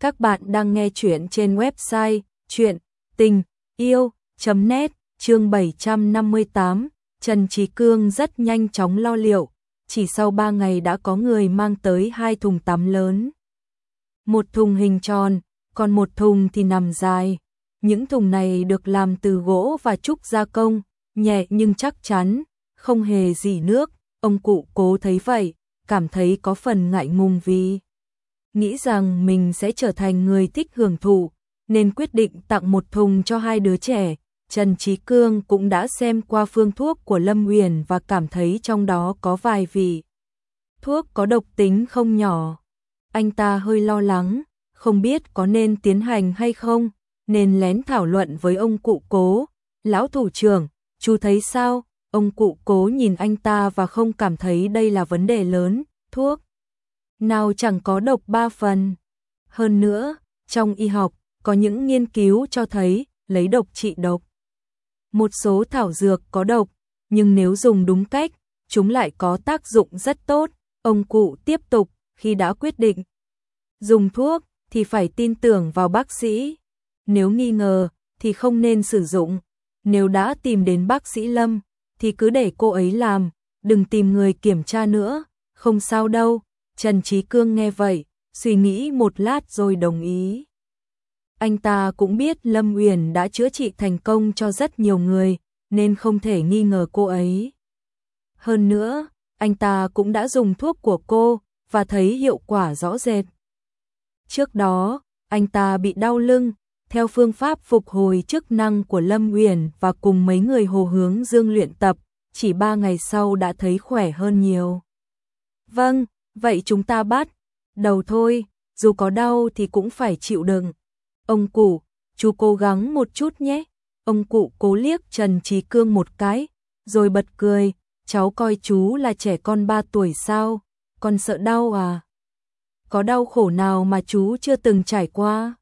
Các bạn đang nghe chuyện trên website chuyện tình yêu.net chương 758. Trần Trí Cương rất nhanh chóng lo liệu, chỉ sau 3 ngày đã có người mang tới hai thùng tắm lớn. Một thùng hình tròn, còn một thùng thì nằm dài. Những thùng này được làm từ gỗ và trúc gia công, nhẹ nhưng chắc chắn, không hề dỉ nước. Ông cụ cố thấy vậy, cảm thấy có phần ngại ngùng vì nghĩ rằng mình sẽ trở thành người thích hưởng thụ, nên quyết định tặng một thùng cho hai đứa trẻ. Trần Trí Cương cũng đã xem qua phương thuốc của Lâm Huyền và cảm thấy trong đó có vài vị. Thuốc có độc tính không nhỏ. Anh ta hơi lo lắng, không biết có nên tiến hành hay không, nên lén thảo luận với ông cụ cố. Lão thủ trưởng, chú thấy sao? Ông cụ cố nhìn anh ta và không cảm thấy đây là vấn đề lớn, thuốc nào chẳng có độc ba phần. Hơn nữa, trong y học, có những nghiên cứu cho thấy lấy độc trị độc. Một số thảo dược có độc, nhưng nếu dùng đúng cách, chúng lại có tác dụng rất tốt. Ông cụ tiếp tục, khi đã quyết định dùng thuốc thì phải tin tưởng vào bác sĩ. Nếu nghi ngờ thì không nên sử dụng. Nếu đã tìm đến bác sĩ Lâm thì cứ để cô ấy làm, đừng tìm người kiểm tra nữa, không sao đâu. Trần Trí Cương nghe vậy, suy nghĩ một lát rồi đồng ý. Anh ta cũng biết Lâm Uyển đã chữa trị thành công cho rất nhiều người, nên không thể nghi ngờ cô ấy. Hơn nữa, anh ta cũng đã dùng thuốc của cô và thấy hiệu quả rõ rệt. Trước đó, anh ta bị đau lưng, theo phương pháp phục hồi chức năng của Lâm Uyển và cùng mấy người hồ hướng dương luyện tập, chỉ ba ngày sau đã thấy khỏe hơn nhiều. Vâng, vậy chúng ta bắt đầu thôi, dù có đau thì cũng phải chịu đựng. Ông cụ, chú cố gắng một chút nhé. Ông cụ cố liếc Trần Trí Cương một cái, rồi bật cười, cháu coi chú là trẻ con 3 tuổi sao, con sợ đau à? Có đau khổ nào mà chú chưa từng trải qua?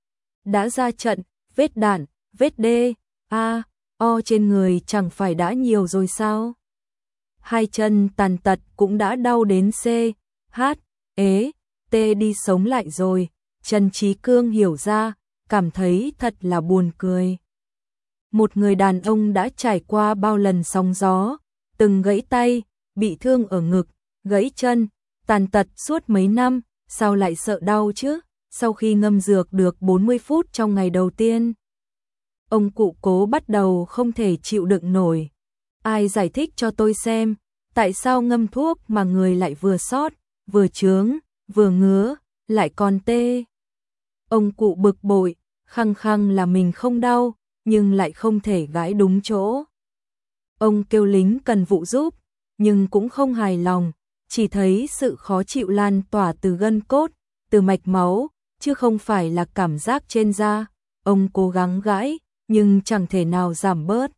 Đã ra trận, vết đạn, vết đê, a, o trên người chẳng phải đã nhiều rồi sao? Hai chân tàn tật cũng đã đau đến C, hát, ế, tê đi sống lại rồi, Trần Trí Cương hiểu ra, cảm thấy thật là buồn cười. Một người đàn ông đã trải qua bao lần sóng gió, từng gãy tay, bị thương ở ngực, gãy chân, tàn tật suốt mấy năm, sao lại sợ đau chứ? Sau khi ngâm dược được 40 phút trong ngày đầu tiên, ông cụ cố bắt đầu không thể chịu đựng nổi. Ai giải thích cho tôi xem, tại sao ngâm thuốc mà người lại vừa sót, vừa chướng, vừa ngứa, lại còn tê. Ông cụ bực bội, khăng khăng là mình không đau, nhưng lại không thể gãi đúng chỗ. Ông kêu lính cần vụ giúp, nhưng cũng không hài lòng, chỉ thấy sự khó chịu lan tỏa từ gân cốt, từ mạch máu, chứ không phải là cảm giác trên da. Ông cố gắng gãi, nhưng chẳng thể nào giảm bớt.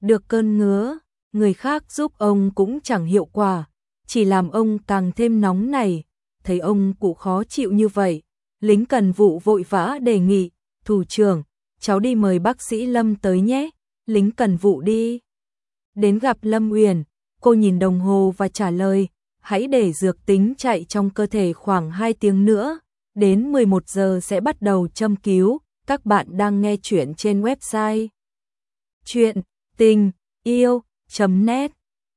Được cơn ngứa, người khác giúp ông cũng chẳng hiệu quả, chỉ làm ông càng thêm nóng này, thấy ông cụ khó chịu như vậy, lính cần vụ vội vã đề nghị, thủ trưởng, cháu đi mời bác sĩ Lâm tới nhé, lính cần vụ đi. Đến gặp Lâm Uyển, cô nhìn đồng hồ và trả lời, hãy để dược tính chạy trong cơ thể khoảng 2 tiếng nữa, đến 11 giờ sẽ bắt đầu châm cứu, các bạn đang nghe chuyện trên website chuyện tình yêu.net